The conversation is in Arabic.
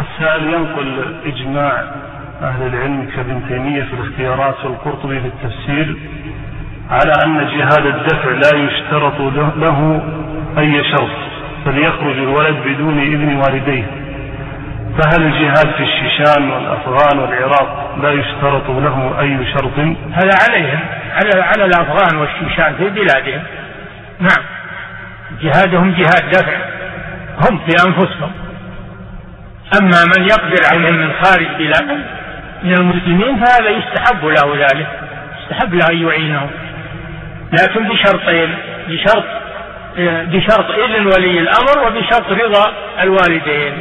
السائل ينقل إجماع أهل العلم كابن تيمية في الاختيارات والقرطبي في التفسير على أن جهاد الدفع لا يشترط له أي شرط بل يخرج الولد بدون إذن والديه. فهل الجهاد في الشيشان والأفغان والعراق لا يشترط له أي شرط؟ هذا عليهم على على الأفغان والشيشان في بلادهم. نعم جهادهم جهاد دفع هم في أنفسهم. أما من يقدر عليهم من خارج بلاد من المسلمين فهذا يستحب له ذلك يستحب له أن يعينهم لكن بشرطين بشرط بشرط إذن ولي الأمر وبشرط رضا الوالدين.